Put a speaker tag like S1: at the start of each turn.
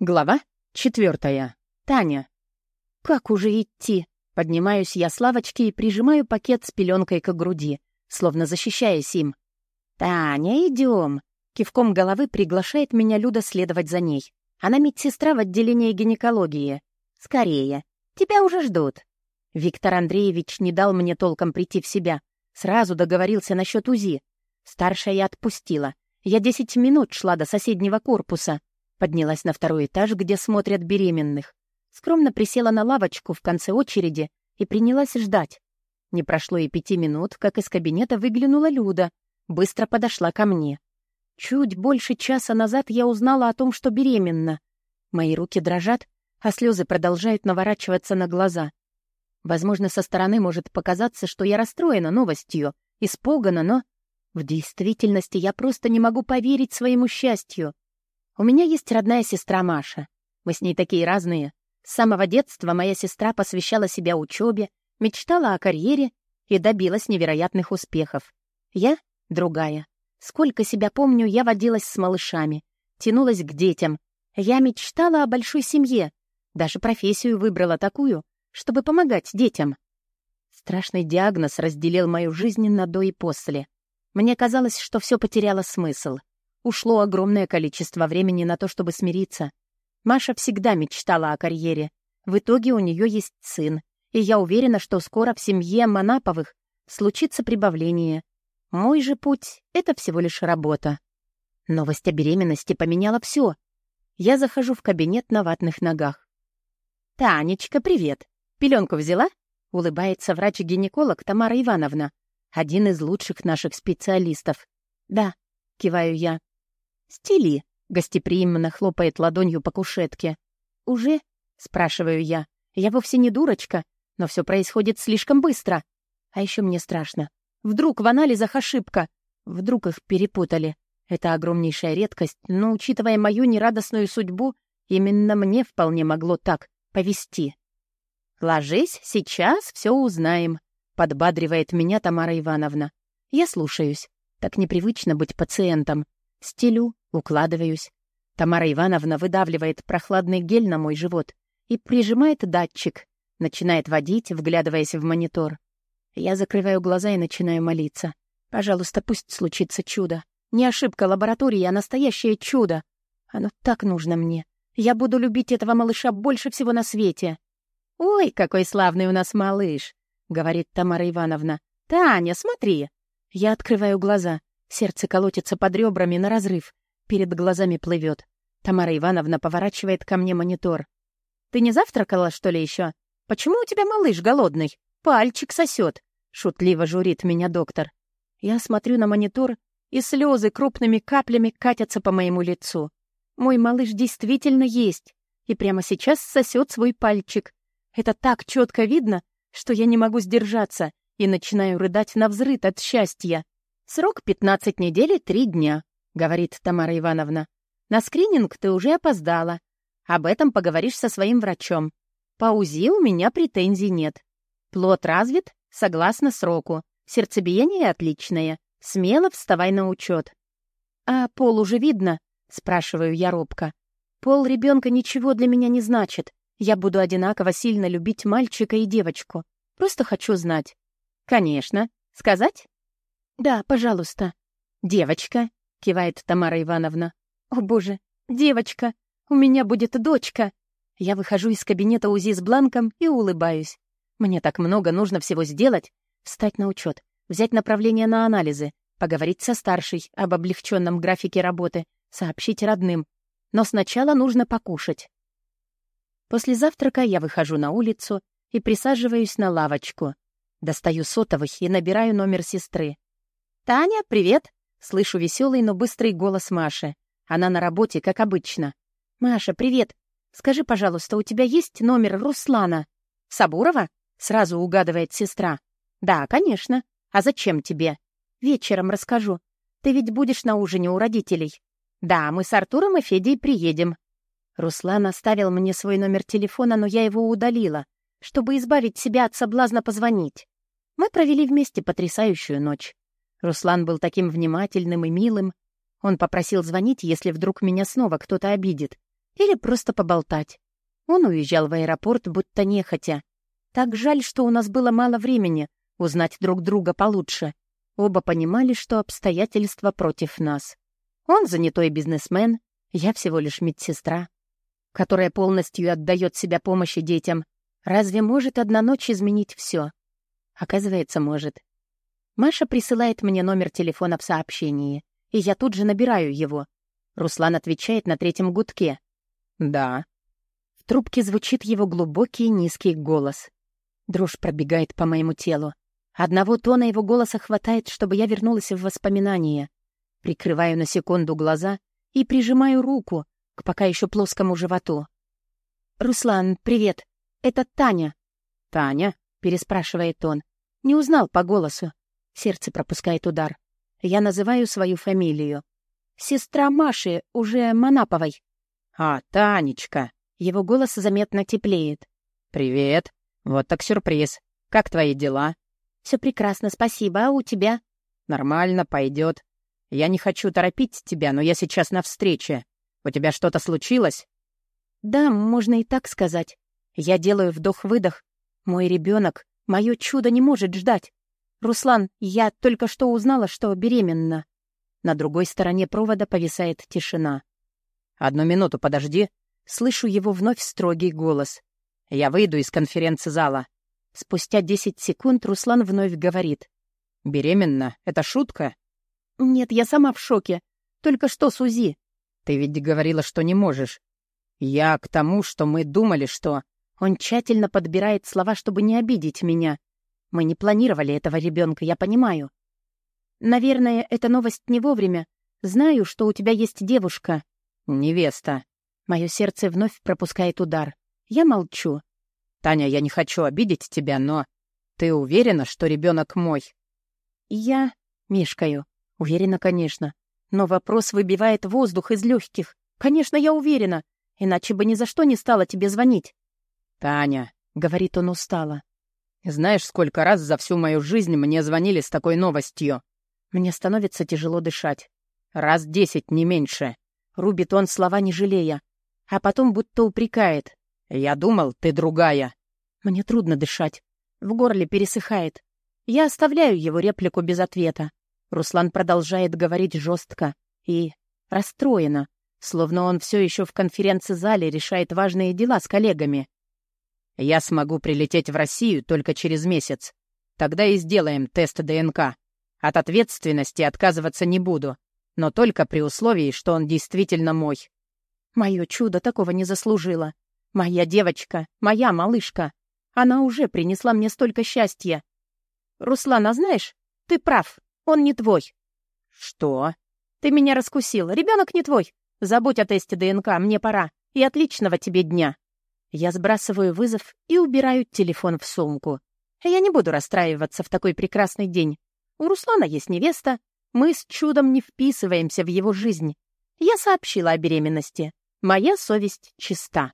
S1: Глава четвертая. Таня. Как уже идти? Поднимаюсь я с лавочки и прижимаю пакет с пеленкой к груди, словно защищаясь им. «Таня, идем. Кивком головы приглашает меня Люда следовать за ней. Она медсестра в отделении гинекологии. «Скорее. Тебя уже ждут». Виктор Андреевич не дал мне толком прийти в себя. Сразу договорился насчет УЗИ. Старшая отпустила. Я десять минут шла до соседнего корпуса. Поднялась на второй этаж, где смотрят беременных. Скромно присела на лавочку в конце очереди и принялась ждать. Не прошло и пяти минут, как из кабинета выглянула Люда. Быстро подошла ко мне. Чуть больше часа назад я узнала о том, что беременна. Мои руки дрожат, а слезы продолжают наворачиваться на глаза. Возможно, со стороны может показаться, что я расстроена новостью, испугана, но... В действительности я просто не могу поверить своему счастью. У меня есть родная сестра Маша. Мы с ней такие разные. С самого детства моя сестра посвящала себя учебе, мечтала о карьере и добилась невероятных успехов. Я — другая. Сколько себя помню, я водилась с малышами, тянулась к детям. Я мечтала о большой семье, даже профессию выбрала такую, чтобы помогать детям. Страшный диагноз разделил мою жизнь на до и после. Мне казалось, что все потеряло смысл. Ушло огромное количество времени на то, чтобы смириться. Маша всегда мечтала о карьере. В итоге у нее есть сын, и я уверена, что скоро в семье Манаповых случится прибавление. Мой же путь — это всего лишь работа. Новость о беременности поменяла все. Я захожу в кабинет на ватных ногах. «Танечка, привет! Пеленку взяла?» — улыбается врач-гинеколог Тамара Ивановна, один из лучших наших специалистов. «Да», — киваю я. «Стили», — гостеприимно хлопает ладонью по кушетке. «Уже?» — спрашиваю я. «Я вовсе не дурочка, но все происходит слишком быстро. А еще мне страшно. Вдруг в анализах ошибка? Вдруг их перепутали? Это огромнейшая редкость, но, учитывая мою нерадостную судьбу, именно мне вполне могло так повести. «Ложись, сейчас все узнаем», — подбадривает меня Тамара Ивановна. Я слушаюсь. Так непривычно быть пациентом. Стелю, укладываюсь. Тамара Ивановна выдавливает прохладный гель на мой живот и прижимает датчик. Начинает водить, вглядываясь в монитор. Я закрываю глаза и начинаю молиться. Пожалуйста, пусть случится чудо. Не ошибка лаборатории, а настоящее чудо. Оно так нужно мне. Я буду любить этого малыша больше всего на свете. «Ой, какой славный у нас малыш!» — говорит Тамара Ивановна. «Таня, смотри!» Я открываю глаза. Сердце колотится под ребрами на разрыв. Перед глазами плывет. Тамара Ивановна поворачивает ко мне монитор. «Ты не завтракала, что ли, еще? Почему у тебя малыш голодный? Пальчик сосет!» — шутливо журит меня доктор. Я смотрю на монитор, и слезы крупными каплями катятся по моему лицу. Мой малыш действительно есть, и прямо сейчас сосет свой пальчик. Это так четко видно, что я не могу сдержаться и начинаю рыдать на взрыд от счастья. «Срок 15 недель и 3 дня», — говорит Тамара Ивановна. «На скрининг ты уже опоздала. Об этом поговоришь со своим врачом. По УЗИ у меня претензий нет. Плод развит, согласно сроку. Сердцебиение отличное. Смело вставай на учет. «А пол уже видно?» — спрашиваю я робко. «Пол ребенка ничего для меня не значит. Я буду одинаково сильно любить мальчика и девочку. Просто хочу знать». «Конечно. Сказать?» «Да, пожалуйста». «Девочка», — кивает Тамара Ивановна. «О, боже, девочка! У меня будет дочка!» Я выхожу из кабинета УЗИ с бланком и улыбаюсь. Мне так много нужно всего сделать. Встать на учет, взять направление на анализы, поговорить со старшей об облегченном графике работы, сообщить родным. Но сначала нужно покушать. После завтрака я выхожу на улицу и присаживаюсь на лавочку. Достаю сотовый и набираю номер сестры. «Таня, привет!» Слышу веселый, но быстрый голос Маши. Она на работе, как обычно. «Маша, привет! Скажи, пожалуйста, у тебя есть номер Руслана?» «Сабурова?» — сразу угадывает сестра. «Да, конечно. А зачем тебе?» «Вечером расскажу. Ты ведь будешь на ужине у родителей?» «Да, мы с Артуром и Федей приедем». Руслан оставил мне свой номер телефона, но я его удалила, чтобы избавить себя от соблазна позвонить. Мы провели вместе потрясающую ночь. Руслан был таким внимательным и милым. Он попросил звонить, если вдруг меня снова кто-то обидит. Или просто поболтать. Он уезжал в аэропорт, будто нехотя. Так жаль, что у нас было мало времени узнать друг друга получше. Оба понимали, что обстоятельства против нас. Он занятой бизнесмен, я всего лишь медсестра, которая полностью отдает себя помощи детям. Разве может одна ночь изменить все? Оказывается, может. Маша присылает мне номер телефона в сообщении, и я тут же набираю его. Руслан отвечает на третьем гудке. «Да». В трубке звучит его глубокий низкий голос. Дрожь пробегает по моему телу. Одного тона его голоса хватает, чтобы я вернулась в воспоминания. Прикрываю на секунду глаза и прижимаю руку к пока еще плоскому животу. «Руслан, привет. Это Таня». «Таня?» — переспрашивает он. Не узнал по голосу. Сердце пропускает удар. Я называю свою фамилию. Сестра Маши, уже Манаповой.
S2: «А, Танечка!»
S1: Его голос заметно теплеет.
S2: «Привет. Вот так сюрприз. Как твои дела?»
S1: Все прекрасно, спасибо. А у тебя?»
S2: «Нормально, пойдет. Я не хочу торопить тебя, но я сейчас на встрече. У тебя что-то случилось?»
S1: «Да, можно и так сказать. Я делаю вдох-выдох. Мой ребенок, мое чудо не может ждать. «Руслан, я только что узнала, что беременна». На другой стороне провода повисает тишина.
S2: «Одну минуту подожди».
S1: Слышу его вновь строгий голос.
S2: «Я выйду из конференц-зала».
S1: Спустя десять секунд Руслан вновь говорит.
S2: «Беременна? Это шутка?»
S1: «Нет, я сама в шоке. Только что с УЗИ».
S2: «Ты ведь говорила, что не можешь». «Я к тому, что мы думали, что...»
S1: Он тщательно подбирает слова, чтобы не обидеть меня. Мы не планировали этого ребенка, я понимаю. Наверное, эта новость не вовремя. Знаю, что у тебя есть девушка.
S2: Невеста.
S1: Мое сердце вновь пропускает удар. Я молчу.
S2: Таня, я не хочу обидеть тебя, но... Ты уверена, что ребенок мой?
S1: Я мешкаю. Уверена, конечно. Но вопрос выбивает воздух из легких. Конечно, я уверена. Иначе бы ни за что не стала тебе звонить.
S2: Таня, —
S1: говорит он устало.
S2: Знаешь, сколько раз за всю мою жизнь мне звонили с такой новостью?
S1: Мне становится тяжело дышать.
S2: Раз десять, не меньше.
S1: Рубит он слова не жалея. А потом будто упрекает.
S2: Я думал, ты другая.
S1: Мне трудно дышать. В горле пересыхает. Я оставляю его реплику без ответа. Руслан продолжает говорить жестко и расстроенно, словно он все еще в конференц-зале решает важные дела с коллегами.
S2: Я смогу прилететь в Россию только через месяц. Тогда и сделаем тест ДНК. От ответственности отказываться не буду, но только при условии, что он действительно мой.
S1: Мое чудо такого не заслужило. Моя девочка, моя малышка. Она уже принесла мне столько счастья. Руслан, а знаешь, ты прав, он не твой.
S2: Что?
S1: Ты меня раскусил. Ребенок не твой. Забудь о тесте ДНК, мне пора. И отличного тебе дня. Я сбрасываю вызов и убираю телефон в сумку. Я не буду расстраиваться в такой прекрасный день. У Руслана есть невеста. Мы с чудом не вписываемся в его жизнь. Я сообщила о беременности. Моя совесть чиста.